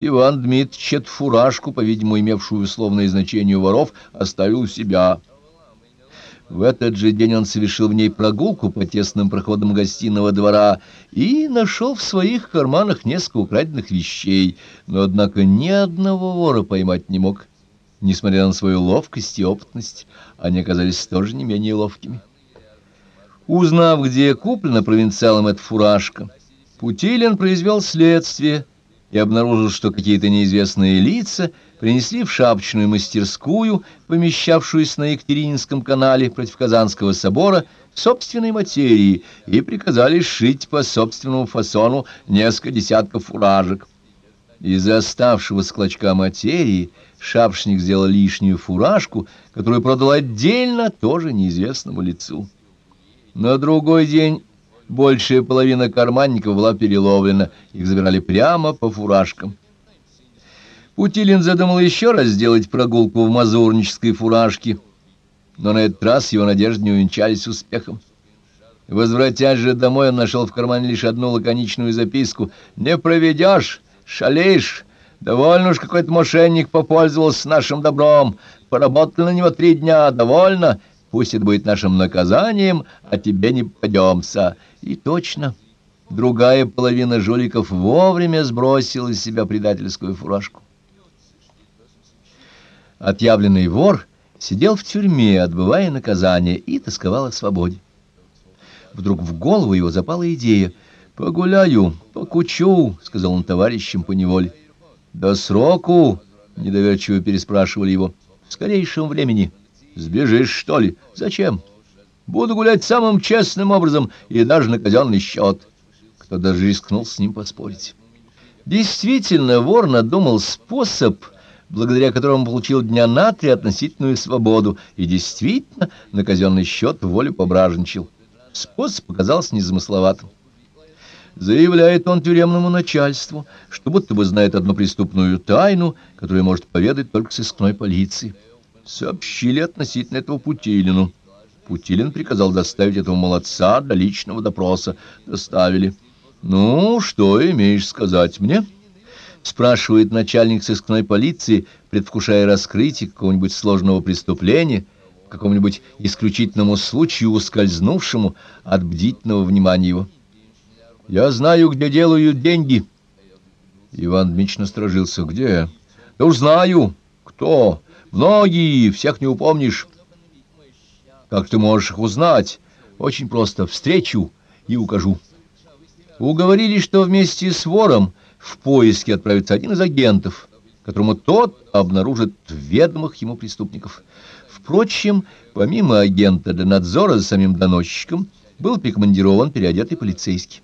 Иван Дмитрич эту фуражку, по-видимому, имевшую условное значение воров, оставил у себя. В этот же день он совершил в ней прогулку по тесным проходам гостиного двора и нашел в своих карманах несколько украденных вещей, но, однако, ни одного вора поймать не мог. Несмотря на свою ловкость и опытность, они оказались тоже не менее ловкими. Узнав, где куплена провинциалом эта фуражка, Путилин произвел следствие — и обнаружил, что какие-то неизвестные лица принесли в шапочную мастерскую, помещавшуюся на Екатерининском канале против Казанского собора, собственной материи и приказали сшить по собственному фасону несколько десятков фуражек. Из оставшегося клочка материи шапшник сделал лишнюю фуражку, которую продал отдельно тоже неизвестному лицу. На другой день Большая половина карманников была переловлена, их забирали прямо по фуражкам. Путилин задумал еще раз сделать прогулку в мазурнической фуражке, но на этот раз его надежды не увенчались успехом. Возвратясь же домой, он нашел в кармане лишь одну лаконичную записку. «Не проведешь, шалишь. Довольно уж какой-то мошенник попользовался нашим добром. Поработал на него три дня. Довольно. Пусть это будет нашим наказанием, а тебе не попадемся». И точно, другая половина жуликов вовремя сбросила из себя предательскую фуражку. Отъявленный вор сидел в тюрьме, отбывая наказание, и тосковал о свободе. Вдруг в голову его запала идея. «Погуляю, покучу», — сказал он товарищам по неволе. «До сроку?» — недоверчиво переспрашивали его. «В скорейшем времени». Сбежишь, что ли? Зачем? Буду гулять самым честным образом и даже на казенный счет. Кто даже рискнул с ним поспорить. Действительно, вор надумал способ, благодаря которому получил дня на три относительную свободу, и действительно на казенный счет волю пображничал. Способ показался незамысловатым. Заявляет он тюремному начальству, что будто бы знает одну преступную тайну, которую может поведать только сыскной полиции. Сообщили относительно этого Путилину. Путилин приказал доставить этого молодца до личного допроса. Доставили. «Ну, что имеешь сказать мне?» Спрашивает начальник сыскной полиции, предвкушая раскрытие какого-нибудь сложного преступления, какому-нибудь исключительному случаю, ускользнувшему от бдительного внимания его. «Я знаю, где делают деньги». Иван Дмитрич насторожился. «Где?» «Да уж знаю. Кто?» Многие, всех не упомнишь. Как ты можешь их узнать? Очень просто. Встречу и укажу. Уговорили, что вместе с вором в поиске отправится один из агентов, которому тот обнаружит ведомых ему преступников. Впрочем, помимо агента для надзора за самим доносчиком, был прикомандирован переодетый полицейский.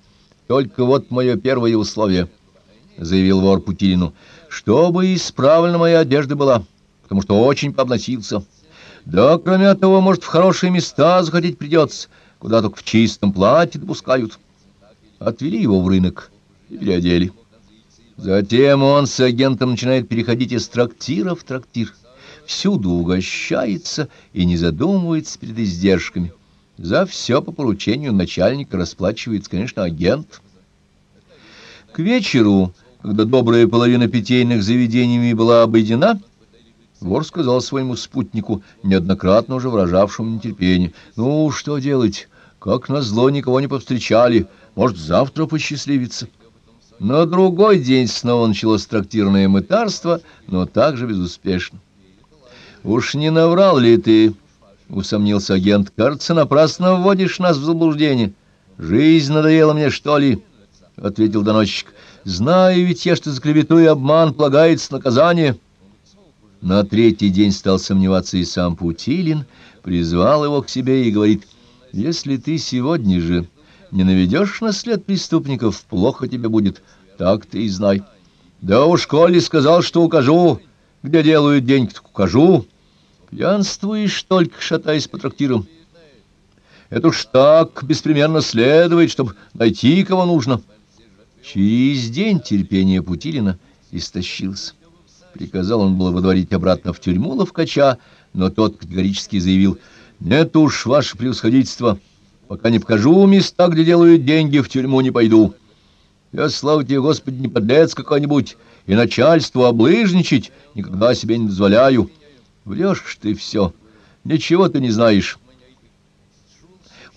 «Только вот мое первое условие», — заявил вор Путилину, — «чтобы исправлена моя одежда была» потому что очень пообносился. Да, кроме того, может, в хорошие места заходить придется, куда только в чистом платье допускают. Отвели его в рынок и переодели. Затем он с агентом начинает переходить из трактира в трактир. Всюду угощается и не задумывается перед издержками. За все по поручению начальника расплачивается, конечно, агент. К вечеру, когда добрая половина питейных заведений была обойдена, Вор сказал своему спутнику, неоднократно уже выражавшему нетерпение. «Ну, что делать? Как назло никого не повстречали. Может, завтра посчастливится». На другой день снова началось трактирное мытарство, но также безуспешно. «Уж не наврал ли ты?» — усомнился агент. «Кажется, напрасно вводишь нас в заблуждение. Жизнь надоела мне, что ли?» — ответил доносчик. «Знаю ведь я, что за клевету и обман полагается наказание». На третий день стал сомневаться и сам Путилин, призвал его к себе и говорит, «Если ты сегодня же не наведешь на след преступников, плохо тебе будет, так ты и знай». «Да уж, коли сказал, что укажу, где делают деньги, так укажу. Пьянствуешь только, шатаясь по трактирам. Это уж так беспримерно следует, чтобы найти кого нужно». Через день терпение Путилина истощилось. Приказал он было выдворить обратно в тюрьму ловкача, но тот категорически заявил, «Нет уж, ваше превосходительство, пока не покажу места, где делают деньги, в тюрьму не пойду. Я, слава тебе, Господи, не подлец какой-нибудь, и начальству облыжничать никогда себе не дозволяю. Врешь ты все, ничего ты не знаешь.